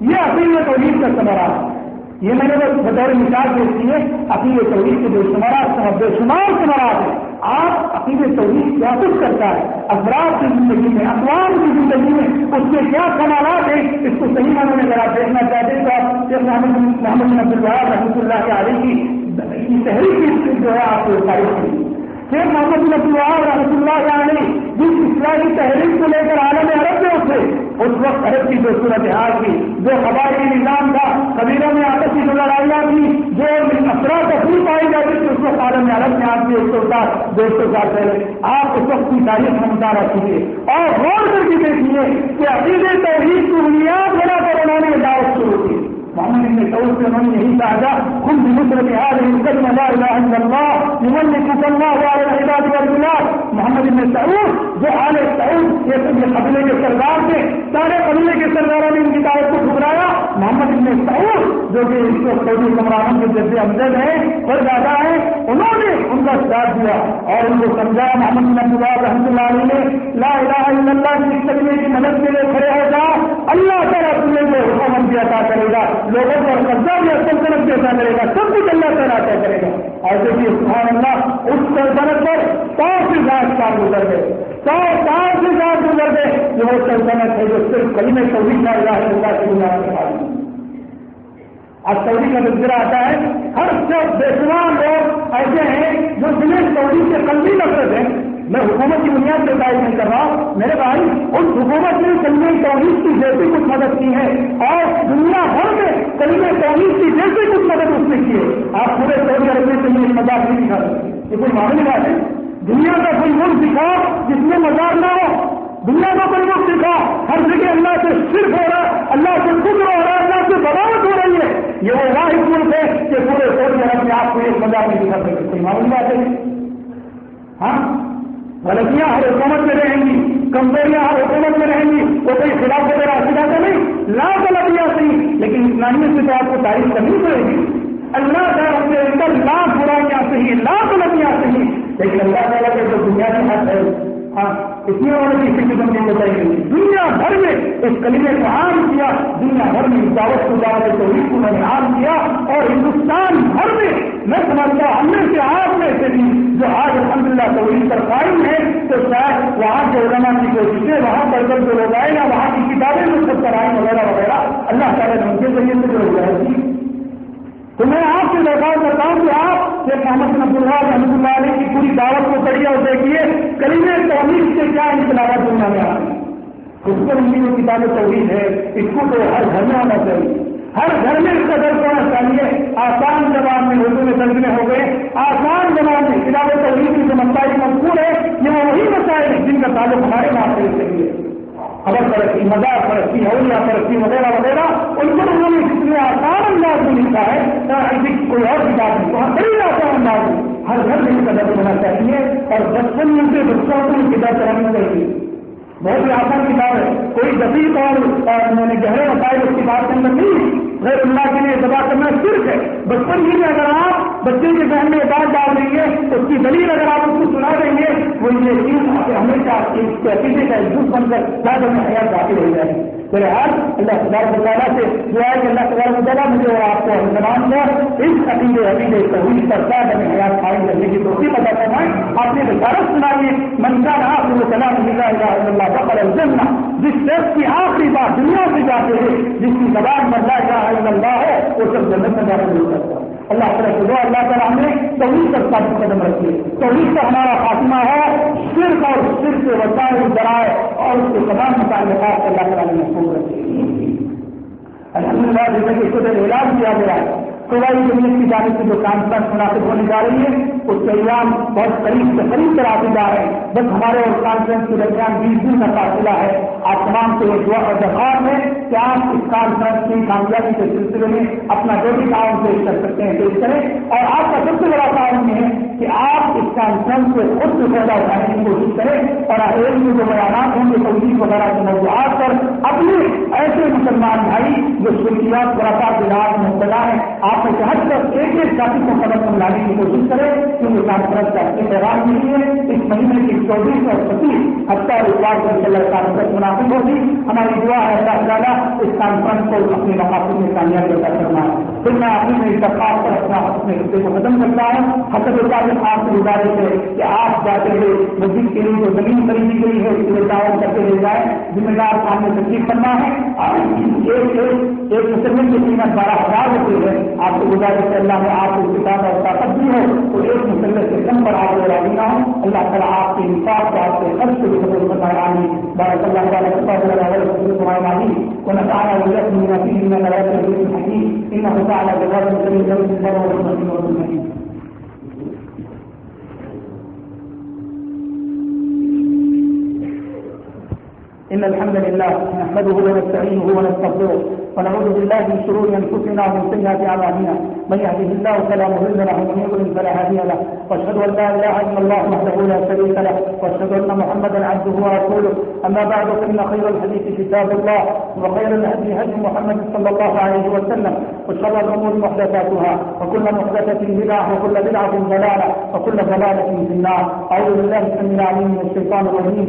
یہ عقیدے توحید کا سوال یہ میں نے بطور مثال دیکھتی ہے عقید توحید کے بے شمار بے شمار سمراٹ ہے آپ عقید توحید کیا کچھ کرتا ہے؟ افراد کی زندگی میں، اقوام کی زندگی میں، اس کے کیا کمالات ہیں؟ اس کو صحیح معنی میں اگر آپ دیکھنا چاہتے ہیں تو آپ شیخ محمد محمد نبی اللہ رحمۃ اللہ کے عالی کی تحریر جو ہے آپ کو تعریف شیخ محمد نبی رحمۃ اللہ علیہ جس اسلامی تحریر کو لے کر عالم عرب میں اٹھے، اس وقت عرب کی جو صورت حال تھی، جو قبائلی نظام تھا، قبیلوں میں آپس کی جو لڑائیاں تھی جو افراد تفریح پائی جاتی تھی، اس وقت عالم عرب میں آپ کی ایک سو سات، دو سو سال پہلے۔ آپ اس وقت کی تاریخ میں مطالعہ کیجیے اور غور کر کے دیکھیے کہ عقید توحید کی بنیاد بنا کر انہوں نے دعوت شروع کی۔ محمد ابن سعود سے انہوں نے یہی کہا تھا خود بھی مصرف هذه الكلمه لا اله الا الله يملك الله على العباد والبلاد محمد ابن سعود، جو آل سعود یہ سب قبیلے کے سردار تھے، سارے قبیلے کے سرداروں نے ان کی دعوت کو ٹھکرایا۔ محمد ابن سعود، جو کہ اس کو سعودی حکمرانوں کے جیسے امجد ہیں اور زیادہ ہیں، انہوں نے ان کا ساتھ دیا۔ اور ان کو سمجھایا، محمد بن عبداللہ رحمۃ اللہ علیہ نے، لا الہ الا اللہ کی کلمے کی مدد کے لیے کھڑے ہو جا۔ اللہ تعالیٰ تمہیں کو حکومت بھی عطا کرے گا۔ لوگوں پر قبضہ بھی سلطنت بھی عطا کرے گا، سب کچھ اللہ تعالیٰ عطا کرے گا۔ اور دیکھیے سبحان اللہ، اس سلطنت پر سو سے زیادہ سال گزر گئے۔ سو سال سے زیادہ گزر گئے جو وہ سلطنت ہے جو صرف کئی میں چوبیس لا الہ الا اللہ کی بنیاد پر اب سعودی کا تذکرہ آتا ہے، ہر شخص، بے شمار لوگ ایسے ہیں جو جنہیں سعودی سے قلبی نفرت ہے میں حکومت کی بنیاد پہ بات نہیں کر رہا ہوں۔ میرے بھائی، اس حکومت نے کلمے توحید کی جیسے کچھ مدد کی ہے اور دنیا بھر میں کلمے توحید کی جیسے کچھ مدد اس نے کی ہے۔ آپ پورے سعودی عرب میں کلمے مزاق نہیں دکھا سکتے۔ یہ کوئی معاملہ بات ہے۔ دنیا کا کوئی ملک دکھاؤ جس میں مزاق نہ ہو۔ دنیا کا کوئی ملک دکھاؤ ہر جگہ اللہ سے صرف ہو رہا ہے، اللہ سے خود ہو رہا ہے، اللہ سے بغاوت ہو رہی ہے۔ یہ وہ واحد ملک ہے کہ پورے سوچ میں آپ کو ایک مزاق نہیں دکھا سکتے۔ کوئی معلوم بات ہے۔ ہاں؟ غلطیاں ہر حکومت میں رہیں گی، کمزوریاں ہر حکومت میں رہیں گی، وہ کوئی خلاف وغیرہ سکھا تو نہیں۔ لاکھ غلطیاں صحیح لیکن اسلامیت سے تو آپ کو تعریف کرنی پڑے گی اللہ تعالیٰ اپنے اندر لاکھ برائیاں صحیح لاکھ غلطیاں صحیح لیکن اللہ تعالیٰ کے جو دنیا کی حق ہے۔ ہاں اتنی اور کسی قسم کی بتائی گئی دنیا بھر میں اس کلیمے کو عام کیا، دنیا بھر میں دعوت کو، دعوت توحید کو میں نے عام کیا۔ اور ہندوستان بھر میں میں سمجھتا ہوں، ہم نے سے آپ میں سے بھی جو آج الحمد للہ توحید پر قائم ہے تو شاید وہاں کے علماء کی کوششیں، وہاں پر جب جو لوگ آئے یا وہاں کی کتابیں جو سب کرائیں وغیرہ وغیرہ۔ اللہ تعالیٰ نے ان کے ذریعے سے جو ہو جائے گی تو میں آپ سے درخواست کرتا ہوں کہ آپ ایک محمد نب اللہ رحمد اللہ علیہ کی پوری دعوت کو پڑھیے اور دیکھیے کلیم توحید سے کیا انقلابات دنیا میں آ رہی اس کو ان کی کتاب توحید ہے، اس کو تو ہر گھر میں آنا چاہیے۔ ہر گھر میں اس کا درد ہونا چاہیے۔ آسان زبان میں اردو میں ترجمے ہو گئے۔ آسان زبان میں کتاب توحید کی جو مسائل مشہور ہے، یہ وہی مسائل جن کا تعلق ہمارے معاشرے سے ہے خبر پرستی مزاق پرستی اولیا پرستی وغیرہ وغیرہ ان کو انہوں نے کتنے آسان انداز میں لکھا ہے کوئی اور کتاب نہیں وہاں بڑی آسان انداز میں، ہر گھر میں ان ہونا چاہیے اور بچپن میں سے بچوں کو کتاب چلانی چاہیے بہت ہی آسان کتاب ہے۔ کوئی جدید اور میں نے گہرے مسائل اس کتاب کے اندر نہیں غیر اللہ کے لیے دبا کرنا صرف ہے۔ بچپن ہی میں اگر آپ بچے کے ذہن میں بات ڈال دیں گے اس کی دلیل اگر آپ اس کو سنا دیں گے، وہ یہ چیز ہمیشہ ایک عقیدے کا جھوٹ بن کر زیادہ میں حیات داخل ہو جائے گی۔ میرے حال اللہ تبارک تعالیٰ سے دعا ہے کہ اللہ تبارک تعالیٰ مجھے اور آپ کو ہم تمام کو اس عقیدے عقیدے، توحید پر زیادہ میں حیات قائم کرنے کی توفیق ادا کرنا ہے آپ نے بشارت سنائیے۔ منشا رہا وہ کلام اللہ اللہ بقر الجنہ۔ جس شخص کی آخری بات دنیا سے جاتے ہیں جس کی زبان میں لا الہ الا اللہ ہے، وہ سب جنت میں جانا نہیں کرتا ہے۔ اللہ تعالیٰ سے دعا، اللہ تعالیٰ ہمیں توحید پر ساتھ قدم رکھیے۔ توحید پر ہمارا خاتمہ ہے صرف اور صرف سے وسائل ذرائع اور اس کے تمام متعلقات اللہ تعالیٰ نے محفوظ رکھے الحمد للہ جیسے کہ خود اعلان کیا گیا ہے صوبائی جمعیت کی جانب سے جو کانفرنس مناسب ہونے جا رہی ہے، اس کے ایام بہت قریب سے قریب پر آتے جا رہے ہیں۔ بس ہمارے اور کانفرنس کے درمیان بیس دن کا فاصلہ ہے۔ آپ تمام سے ایک دعا اور درخواست ہے۔ کہ آپ اس کانفرنس کی کامیابی کے سلسلے میں اپنا جو بھی تعاون پیش کر سکتے ہیں، پیش کریں۔ اور آپ کا سب سے بڑا تعاون یہ ہے کہ آپ اس کانفرنس سے خود سے فائدہ اٹھانے کی کوشش کریں اور ایک جو بیانات ہوں گے توجید وغیرہ کے موضوعات پر اپنے ایسے مسلمان بھائی جو شرکیات برافات علاج مبتلا ہیں، آپ آپ میں ہر طرف ایک ایک ساتھی کو قدم پر لانے کی کوشش کریں۔ کیونکہ کانفرنس کا اپنے پیغام نہیں ہے۔ اس مہینے کی چوبیس اور پچیس ہفتہ اور اتوار کو انشاء اللہ کانفرنس مناسب ہوگی۔ ہماری دعا ہے، اللہ تعالیٰ اس کانفرنس کو اپنے مقاصد میں کامیابی ادا کرنا ہے پھر میں اپنی میں اتفاق پر اپنا اپنے خطے کو ختم کرتا ہوں۔ حسب الطاف آپ سے گزارش ہے کہ آپ جاتے ہوئے مسجد کے لیے جو زمین خریدی گئی ہے، اس کے لیے تعاون کرتے رہ جائیں۔ ذمہ دار سامنے تکلیف کرنا ہے۔ اور ایک ایک مسلم کی قیمت بارہ ہزار روپئے ہے۔ آپ کو گزارش ہے اللہ میں آپ کو کتاب اور طاقت بھی ہو۔ تو ایک مسئلے سے کم پر آپ کو راضی نہ اللہ تعالیٰ آپ کے انصاف کو آپ کے خرچ کو بھی بتائے آنی بارک اللہ تعالیٰ تمہارے آنی ونفعنا وإياكم بما فيه من الآيات والذكر الحكيم إنه تعالى جواد كريم ذو الجلال والإكرام إن الحمد لله نحمده ونستعينه ونستغفره ونعوذ بالله من شرور انفسنا ومن سيئات اعمالنا من يهده الله فلا مضل له، ومن يضلل فلا هادي له. واشهد ان لا اله الا الله وحده لا شريك له. واشهد ان محمدا عبده ورسوله. اما بعد فان خير الحديث كتاب الله، وخير الهدي هدي محمد صلى الله عليه وسلم، وشر الامور محدثاتها، وكل محدثه بدعه وكل بدعه ضلاله وكل ضلاله في النار. اعوذ بالله السميع العليم من الشيطان الرجيم.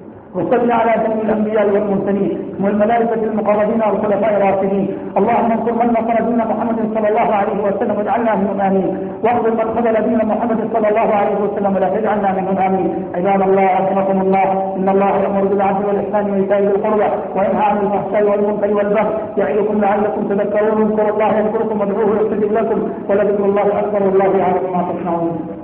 وصل على جميع الانبياء والمرسلين والملائكه المقربين والخلفاء الراشدين اللهم انصر من نصر دين محمد صلى الله عليه وسلم واجعلنا منهم امين واخذل من خذل دين محمد صلى الله عليه وسلم ولا تجعلنا منهم امين عباد الله رحمكم الله ان الله يامر بالعدل والاحسان وايتاء ذي القربى وينهى عن الفحشاء والمنكر والبغي. يعظكم لعلكم تذكرون. اذكروا الله يذكركم وادعوه يستجب لكم. ولذكر الله اكبر والله يعلم ما تصنعون.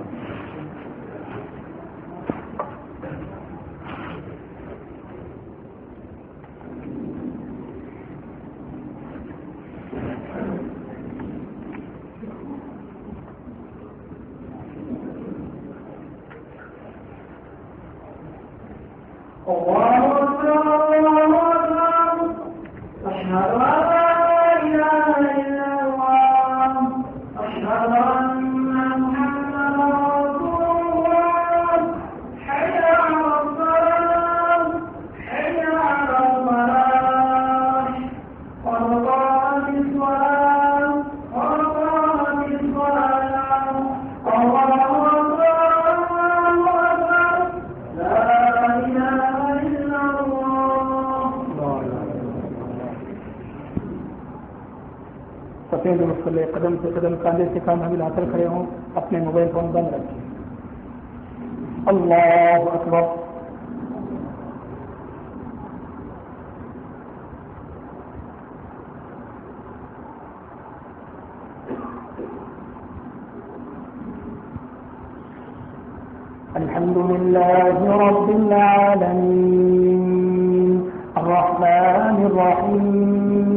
اور بیٹھے ہیں درست قدم سے قدم کاندھے سے کاندھا بھی لا کر کھڑے ہوں، اپنے موبائل فون بند رکھیں۔ اللہ اکبر۔ الحمد لله رب العالمين الرحمن الرحيم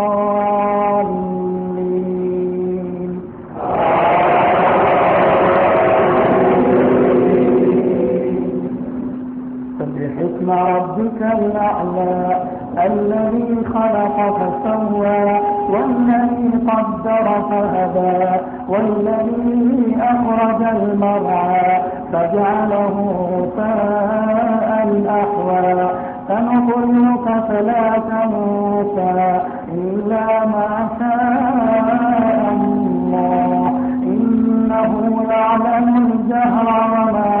ربك الأعلى، الذي خلق فسوى، والذي قدر فهدى، والذي أخرج المرعى، فجعله ساء أحوى سنقرئك فلا تنسى إلا ما شاء الله. إنه يعلم الجهر وما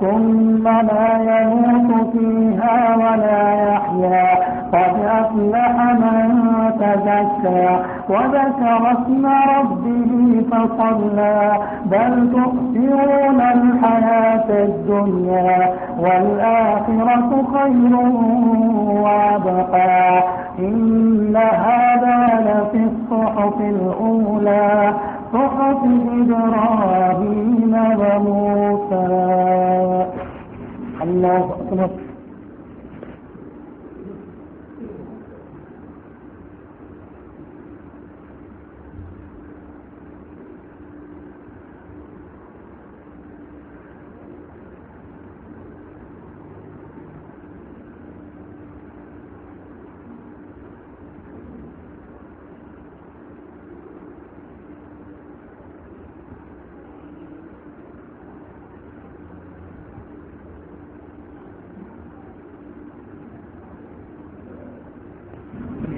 ثم لا يموت فيها ولا يحيا. قد أفلح من تزكى. وذكر اسم ربه فصلى. بل تؤثرون الحياة الدنيا. والآخرة خير وابقى إن هذا لفي الصحف الأولى. صحف إبراهيم وموسى. الله أكبر سمع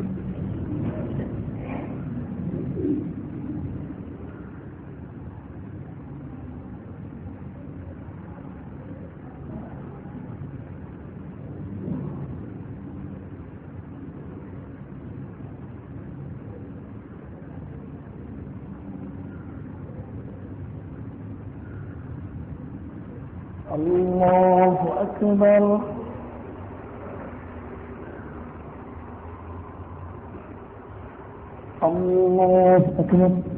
الله أكبر الله أكبر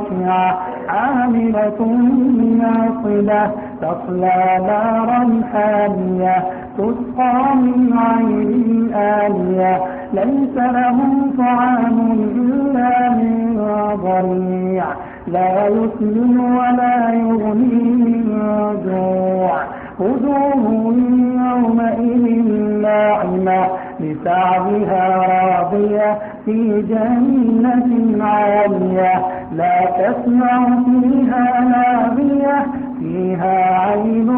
خاشعة عاملة ناصبة تصلى نارا حامية، تسقى من عين آلية ليس لهم طعام إلا من ضريع، لا يسمن ولا يغني من جوع. وجوه يومئذ ناعمة لسعدها راضية في جنة عالية. لا تسمع فيها لاغية فيها عين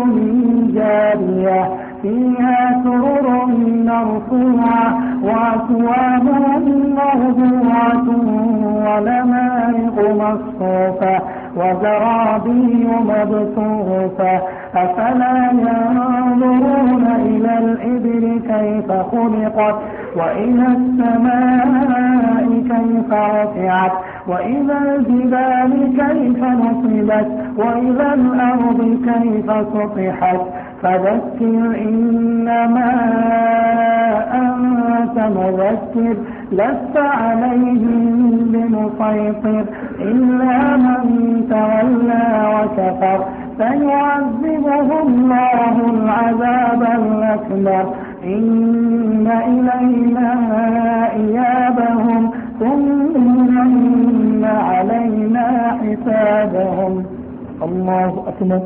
جارية، فيها سرر مرفوعة وأكواب موضوعة ولمارق مصفوفة، وزرابي مبثوثة. أفلا ينظرون إلى الإبل كيف خلقت، وإلى السماء كيف رفعت. وإلى الجبال كيف نصبت وإلى الأرض كيف سطحت فذكر إنما أنت مذكر لست عليهم بمسيطر إلا من تولى وكفر فيعذبه الله العذاب الأكبر إن إلينا إيابهم ثم إن علينا حسابهم. الله أكبر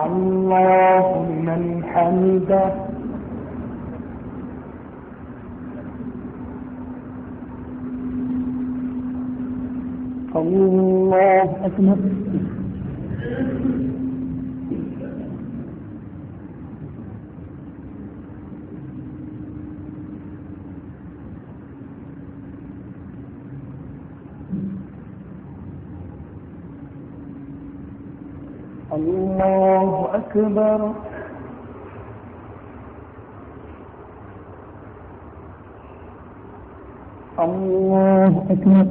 سمع الله من حمده. الله أكبر الله أكبر الله أكبر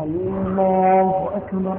الله أكبر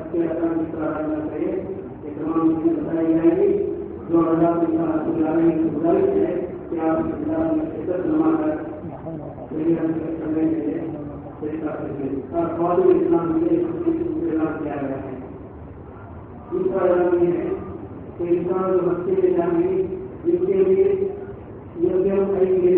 کے اثر کی طرح رہنا چاہیے یہ تمام چیزیں بتائی جائیں گی۔ جو اللہ کی گزارنے کی گزارش ہے کہ آپ اس کتاب میں شرکت جمع کر کرنے کے لیے فوج اسلام کے اعلان کیا گیا ہے دوسرا اعلان یہ ہے کہ انسان جو بچے میں جائیں گے جن کے لیے یہ کہیں گے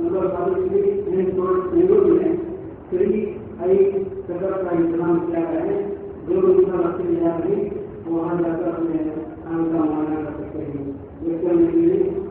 نظر والے کے لیے یعنی میں فری آئی کا انتظام کیا گیا ہے، جو انسان بچے میں جا رہے وہ وہاں جا کر اپنے کام کا معائنہ کر سکتے ہیں۔ یہ کرنے مطلب کے لیے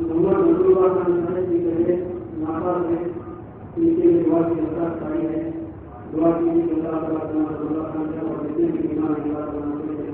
محمد رسول اللہ کا نظر کی ذریعے ناپا سے نیچے دعا کی حضرت پائی ہے۔ دعا کی کہ اللہ خان سے اور جتنے بھی ایمان کی بات بنانے